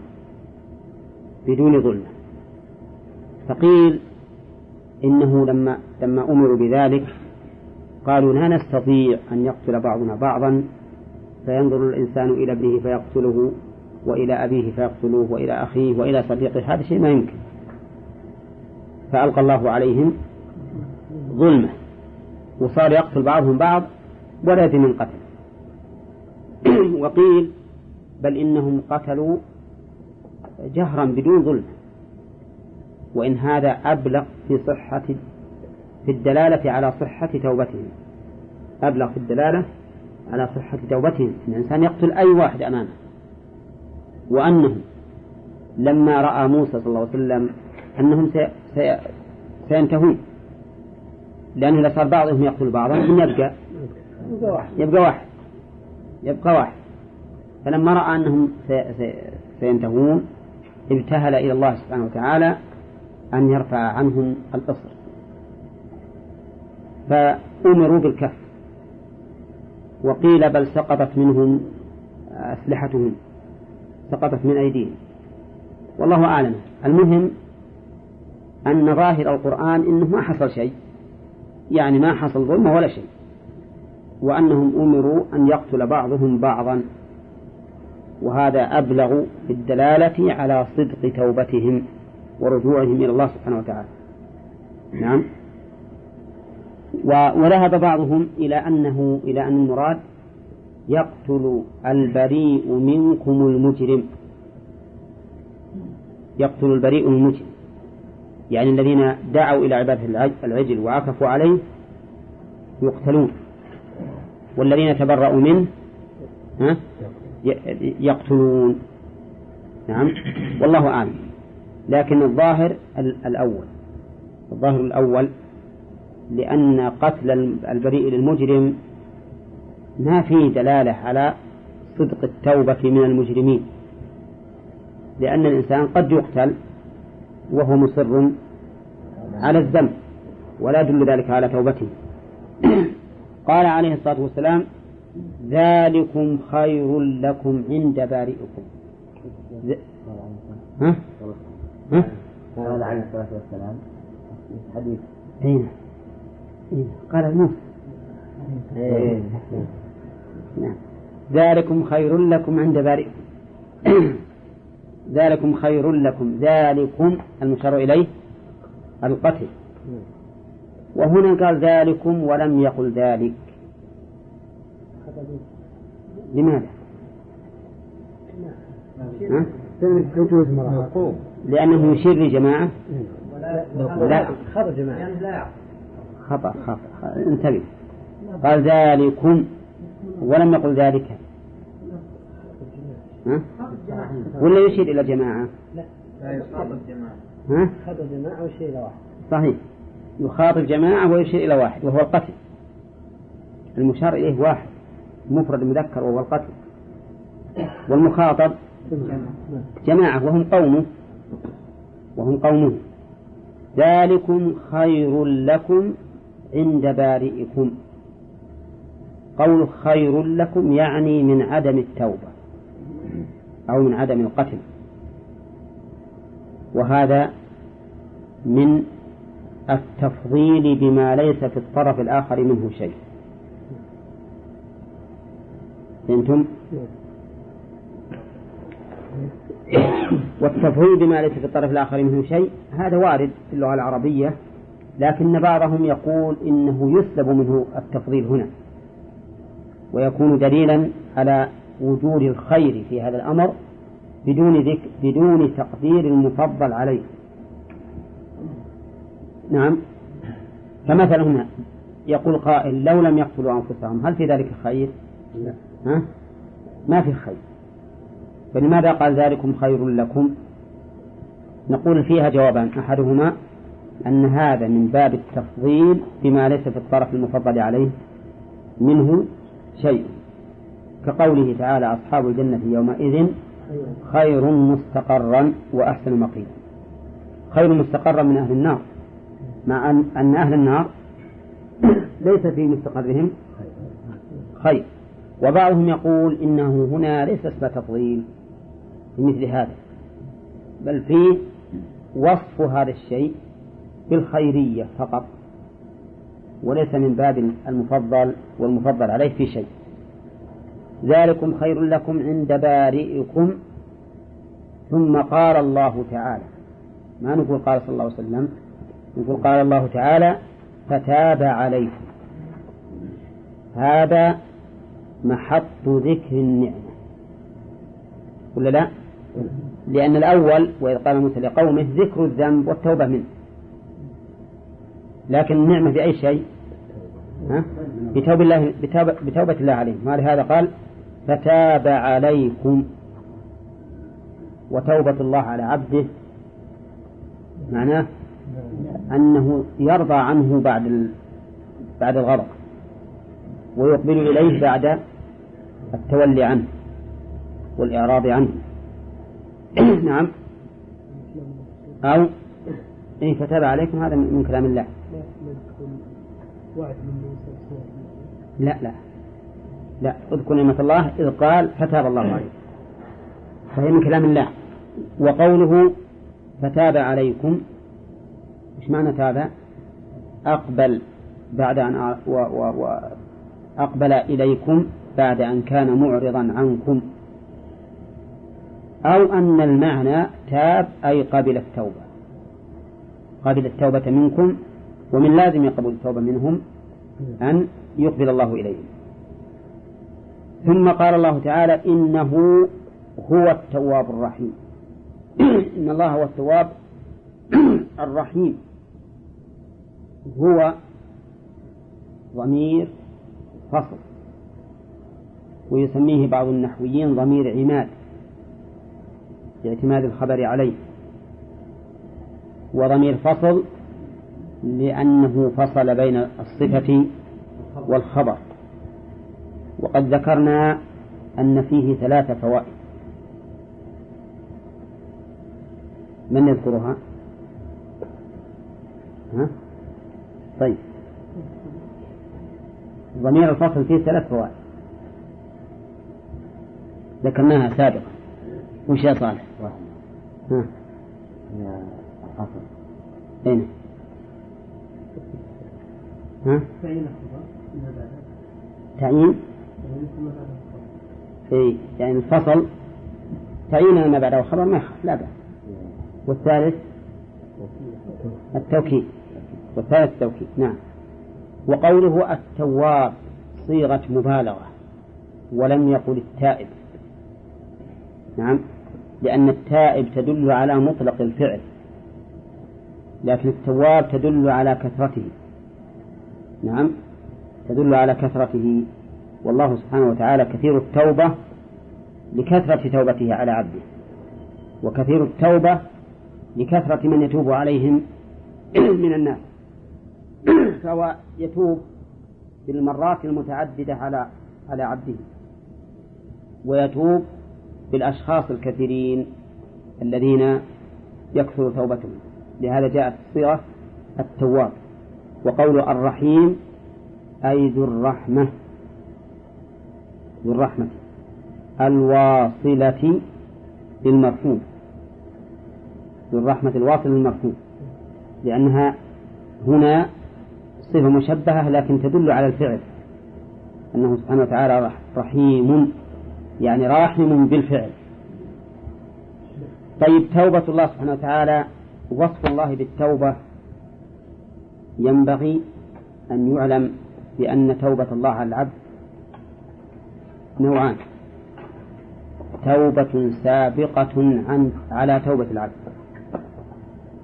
بدون ظلمة. فقيل إنه لما لما أمروا بذلك قالوا لا نستطيع أن يقتل بعضنا بعضا فينظر الإنسان إلى ابنه فيقتله وإلى أبيه فيقتلوه وإلى أخيه وإلى صديقه هذا شيء ما يمكن. فألقى الله عليهم ظلمة وصار يقتل بعضهم بعض ولا من قتل. وقيل بل إنهم قتلوا جهرا بدون ظلم وإن هذا أبلغ في صحة في الدلالة على صحة توبتهم. أبلغ في الدلالة على صحة توبتهم. إن الإنسان يقتل أي واحد أمامه. وأنهم لما رأى موسى صلى الله عليه وسلم أنهم سي... سي... سينتهون. لأنه إذا صار بعضهم يقتل بعضا من يبقى يبقى واحد. يبقى واحد. فلما رأى أنهم سي... سي... سينتهون ابتهل إلى الله سبحانه وتعالى أن يرفع عنهم القصر فأمروا بالكف. وقيل بل سقطت منهم أسلحتهم. سقطت من أيديهم. والله أعلم. المهم أن ظاهر القرآن إنه ما حصل شيء. يعني ما حصل ظلم ولا شيء. وأنهم أمروا أن يقتل بعضهم بعضا وهذا أبلغ في الدلالة على صدق توبتهم ورجوعهم إلى الله سبحانه وتعالى. نعم. وذهب بعضهم إلى أنه إلى أن المراد يقتل البريء منكم المجرم. يقتل البريء المجرم. يعني الذين دعوا إلى عبادة العجل وعكفوا عليه يقتلون. والذين تبرأوا منه يقتلون. نعم. والله أعلم. لكن الظاهر الأول. الظاهر الأول لأن قتل البريء للمجرم ما فيه دلالة على صدق التوبة من المجرمين. لأن الإنسان قد يقتل وهو مصر على الذنب ولا يدل ذلك على توبته. قال عليه الصلاة والسلام ذلكم خير لكم عند بارئكم ها؟ ها؟ قال عليه الصلاة والسلام حديث أين؟ قال الموت إيه. نعم ذلكم خير لكم عند بارئكم ذلكم خير لكم ذلكم المشار إليه القتل وهنا قال ذلكم ولم يقل ذلك. لماذا؟ ها؟ لأنه يشير لجماعة؟ لا. خطأ جماعة. خطأ خطأ. انتبه. قال ذلكم ولم يقل ذلك. ها؟ ولا يشير إلى جماعة؟ لا. لا يخاطب جماعة. ها؟ يخاطب جماعة ويشير إلى واحد. صحيح. يخاطب جماعة ويشير إلى واحد وهو القتل. المشار إليه واحد مفرد مذكر وهو القتل. والمخاطب جماعة وهم قومه وهم قومه ذلكم خير لكم عند بارئكم. قول خير لكم يعني من عدم التوبة أو من عدم القتل. وهذا من التفضيل بما ليس في الطرف الآخر منه شيء. فهمتم؟ والتفضيل بما ليس في الطرف الآخر منه شيء هذا وارد في اللغة العربية لكن بعضهم يقول إنه يسلب منه التفضيل هنا. ويكون دليلا على وجود الخير في هذا الأمر بدون ذكر بدون تقدير المفضل عليه. نعم. فمثلا هنا يقول قائل لو لم يقتلوا أنفسهم هل في ذلك خير؟ ها؟ ما في خير. فلماذا قال ذلكم خير لكم؟ نقول فيها جوابان أحدهما أن هذا من باب التفضيل بما ليس في الطرف المفضل عليه منه شيء. كقوله تعالى أصحاب الجنة يومئذ خير مستقرا وأحسن مقيلا. خير مستقرا من أهل النار. مع أن أهل النار ليس في مستقرهم. خير. وبعضهم يقول إنه هنا ليس اسم تفضيل في مثل هذا بل فيه وصف هذا الشيء بالخيرية فقط وليس من باب المفضل والمفضل عليه في شيء. ذلكم خير لكم عند بارئكم. ثم قال الله تعالى ما نقول قال صلى الله عليه وسلم؟ نقول قال الله تعالى فتاب عليكم. هذا محط ذكر النعمة. ولا لا؟ لأن الأول وإذ قال موسى لقومه ذكر الذنب والتوبة منه. لكن النعمة في أي شيء؟ ها؟ بتوبة الله بتوبة, بتوبة الله عليهم ولهذا قال فتاب عليكم. وتوبة الله على عبده. معناه أنه يرضى عنه بعد بعد الغضب ويقبل إليه بعد التولي عنه والإعراض عنه. نعم. أو إن كتب عليكم هذا من كلام الله. لا لا. لا اذكر نعمة الله إذ قال فتاب الله عليكم. فهي من كلام الله. وقوله فتاب عليكم إيش معنى تاب أقبل بعد أن و و و أقبل إليكم بعد أن كان معرضا عنكم. أو أن المعنى تاب أي قبل التوبة. قبل التوبة منكم ومن لازم قبول التوبة منهم أن يقبل الله إليهم. ثم قال الله تعالى إنه هو التواب الرحيم. إن الله هو التواب الرحيم. هو ضمير فصل ويسميه بعض النحويين ضمير عماد باعتماد الخبر عليه وضمير فصل لأنه فصل بين الصفة والخبر وقد ذكرنا أن فيه ثلاث فوائد من يذكرها؟ ها؟ طيب. ضمير الفصل فيه ثلاث فوائد. ذكرناها سابقا. وش يا صالح؟ ها؟ القصر أين؟ ها؟ تعيين؟ اي يعني الفصل تعيين ما بعده خبر ما لا بأس. والثالث؟ التوكيد. والثالث التوكيد نعم. وقوله التواب صيغة مبالغة ولم يقل التائب. نعم. لأن التائب تدل على مطلق الفعل لكن التواب تدل على كثرته. نعم. تدل على كثرته. والله سبحانه وتعالى كثير التوبة لكثرة توبته على عبده وكثير التوبة لكثرة من يتوب عليهم من الناس. فهو يتوب بالمرات المتعددة على على عبده. ويتوب بالأشخاص الكثيرين الذين يكثر توبتهم. لهذا جاءت الصيغة التواب. وقول الرحيم أي ذو الرحمة. ذو الرحمة. الواصلة للمرحوم. ذو الرحمة الواصلة للمرحوم. لأنها هنا صفة مشبهة لكن تدل على الفعل. أنه سبحانه وتعالى رحيم يعني راحم بالفعل. طيب توبة الله سبحانه وتعالى وصف الله بالتوبة. ينبغي أن يعلم بأن توبة الله على العبد نوعان. توبة سابقة عن على توبة العبد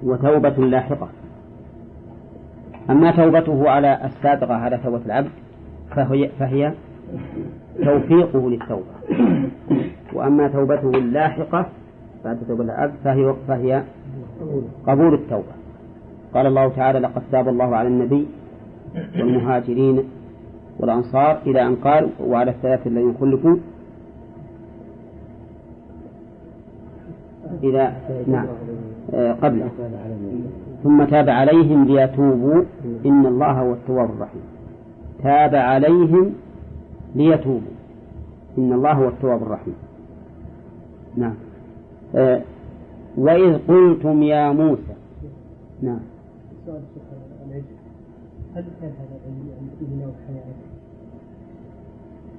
وتوبة لاحقة. أما توبته على السابقة على توبة العبد فهي, فهي توفيقه للتوبة. وأما توبته اللاحقة بعد توبة العبد فهي, فهي قبول التوبة. قال الله تعالى لقد تاب الله على النبي والمهاجرين والأنصار إلى أن قال وعلى الثلاثة الذين خلفوا إلى نعم. قبله ثم تاب عليهم ليتوبوا. إن الله هو التواب الرحيم. تاب عليهم ليتوبوا. إن الله هو التواب الرحيم. نعم. آه وإذ قلتم يا موسى. نعم؟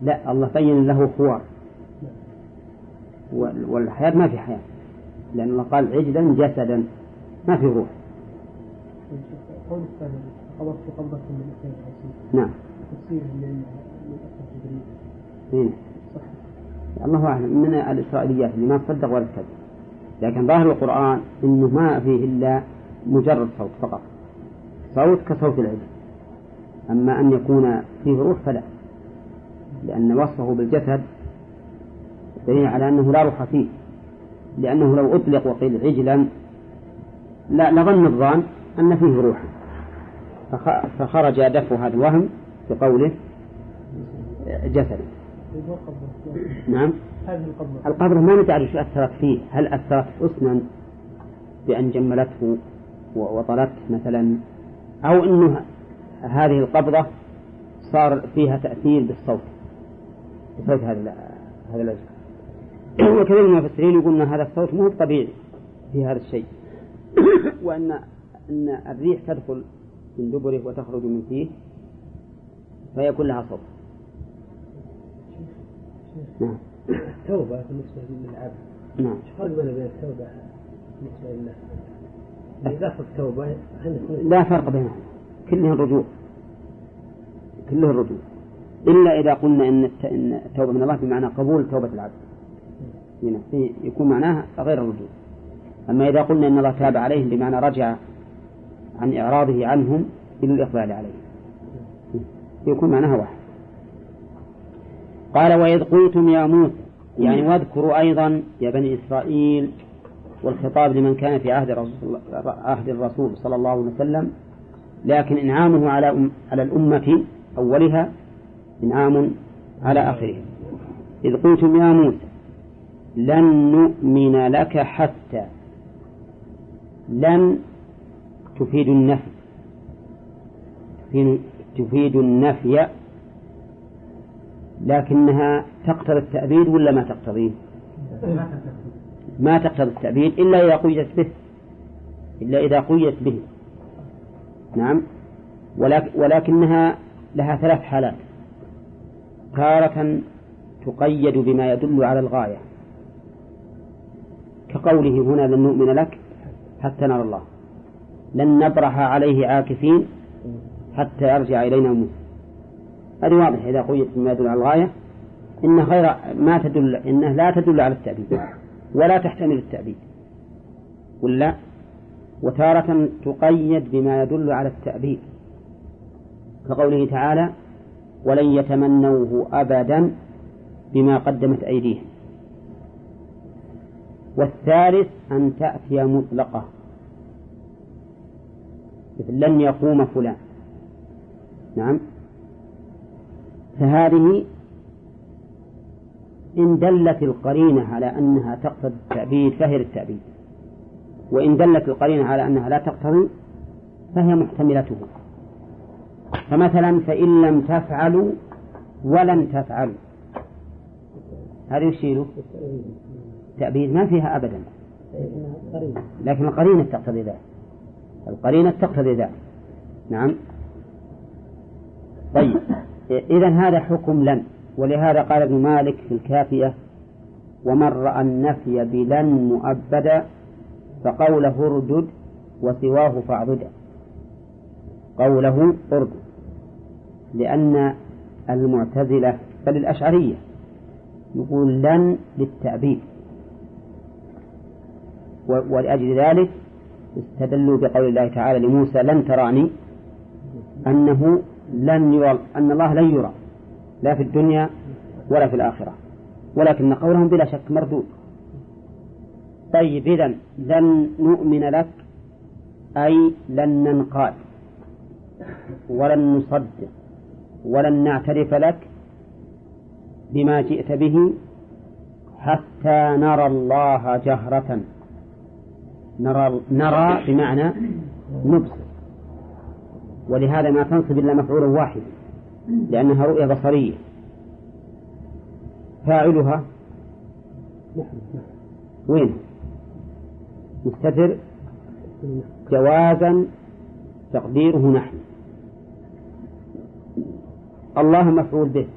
لا الله بين له خوار. والحياة ما في حياة. لأن الله قال عجلا جسدا. ما في روح. قول الثاني قبضت قبضة من نعم. تفسير من جبريل. الله أعلم. من الإسرائيليات اللي ما تصدق ولا تكذب لكن ظاهر القرآن إنه ما فيه إلا مجرد صوت فقط. صوت كصوت العجل أما أن يكون فيه روح فلا. لأن وصفه بالجسد دليل على أنه لا روح فيه. لأنه لو أطلق وقيل عجلا لا لظن الظان أن فيه روحا فخرج دفع هذا الوهم بقوله جسدا نعم. القبر ما ندري شو أثرت فيه. هل أثرت حسنا بأن جملته وطلت مثلا؟ أو أنه هذه القبضة صار فيها تأثير بالصوت. بصوت هذا هذا الأجل وكثير من المفسرين يقولون هذا الصوت مو طبيعي في هذا الشيء. وأن أن الريح تدخل من دبره وتخرج من فيه فيكون لها صوت. نعم. التوبة بالنسبة للعبد. نعم. إيش فرق بين التوبة بالنسبة لله؟ إذا التوبة لا فرق بينهم. كلها الرجوع. كله الرجوع. إلا إذا قلنا إن التوبة من الله بمعنى قبول توبة العبد. هنا يكون معناها غير الرجوع أما إذا قلنا إن الله تاب عليهم بمعنى رجع عن إعراضه عنهم إلى الإقبال عليهم. يكون معناها واحد. قال وإذ قلتم يا موسى يعني واذكروا أيضا يا بني إسرائيل والخطاب لمن كان في عهد الرسول, عهد الرسول صلى الله عليه وسلم لكن إنعامه على على الأمة أولها إنعام على آخرها. إذ قلتم يا موسى لن نؤمن لك حتى لن تفيد النفي. تفيد النفي لكنها تقتضي التأبيد ولا ما تقتضيه ما تقتضي التأبيد إلا إذا قيدت به. إلا إذا قيدت به. نعم. ولكنها لها ثلاث حالات. تارة تقيد بما يدل على الغاية. كقوله هنا لن نؤمن لك حتى نرى الله. لن نبرح عليه عاكفين حتى يرجع إلينا موسى. هذه واضحة. إذا قيدت بما يدل على الغاية إن غير ما تدل إنه لا تدل على التأبيد ولا تحتمل التأبيد. ولا وتارة تقيد بما يدل على التأبيد. كقوله تعالى ولن يتمنوه أبدا بما قدمت أيديهم. والثالث أن تأتي مطلقة. مثل لن يقوم فلان. نعم. فهذه إن دلت القرينة على أنها تقتضي التأبيد فهي للتأبيد. وإن دلت القرينة على أنها لا تقتضي فهي محتملته فمثلا فإن لم تفعلوا ولن تفعلوا. هذا يشير تأبيد ما فيها أبدا. لكن القرينة تقتضي ذلك. القرينة تقتضي ذلك. نعم. طيب. إذا هذا حكم لن. ولهذا قال ابن مالك في الكافية ومن رأى النفي بلن مؤبدا فقوله اردد وسواه فاعضدا قوله أرد لأن المعتزلة بل الأشعرية يقول لن للتأبيد. ولأجل ذلك استدلوا بقول الله تعالى لموسى لن تراني أنه لن يرى أن الله لن يرى لا في الدنيا ولا في الآخرة ولكن قولهم بلا شك مردود. طيب إذا لن نؤمن لك أي لن ننقاد ولن نصدق ولن نعترف لك بما جئت به حتى نرى الله جهرة. نرى نرى بمعنى نبصر. ولهذا ما تنصب إلا مفعول واحد لأنها رؤية بصرية. فاعلها وين؟ مستتر جوازا تقديره نحن. الله مفعول به.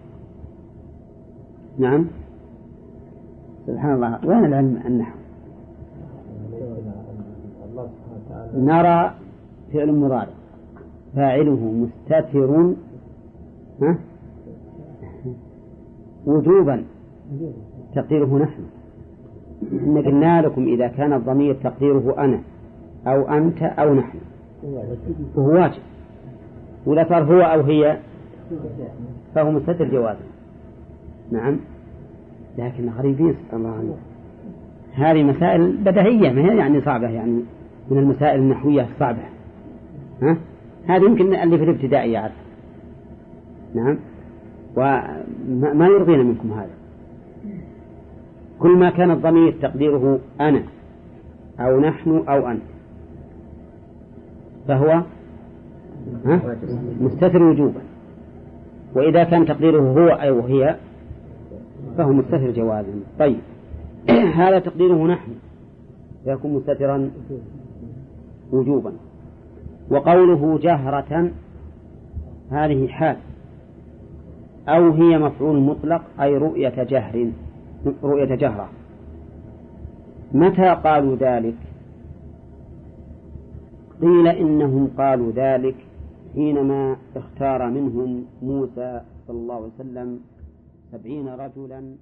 نعم. سبحان الله. وين العلم النحو نرى فعل مضارع فاعله مستتر. ها؟ وجوبا. تقديره نحن. إن قلنا لكم إذا كان الضمير تقديره أنا. أو أنت أو نحن. وهو واجب. ولا صار هو أو هي. فهو مستتر جوازا. نعم. لكن غريبين سبحان الله. هذه مسائل بدهية ما هي يعني صعبة يعني. من المسائل النحوية الصعبة. ها؟ هذه يمكن اللي في الابتدائي يعرف. نعم. وما يرضينا منكم هذا. كل ما كان الضمير تقديره أنا أو نحن أو أنت. فهو مستتر وجوبا وإذا كان تقديره هو أو هي فهو مستتر جوازا. طيب. هذا تقديره نحن. يكون مستترا وجوبا. وقوله جهرة هذه حال. أو هي مفعول مطلق أي رؤية جهر رؤية جهرة. متى قالوا ذلك؟ قيل إنهم قالوا ذلك حينما اختار منهم موسى صلى الله عليه وسلم سبعين رجلا